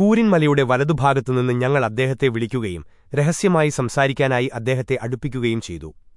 കൂരിൻമലയുടെ വലതുഭാഗത്തുനിന്ന് ഞങ്ങൾ അദ്ദേഹത്തെ വിളിക്കുകയും രഹസ്യമായി സംസാരിക്കാനായി അദ്ദേഹത്തെ അടുപ്പിക്കുകയും ചെയ്തു.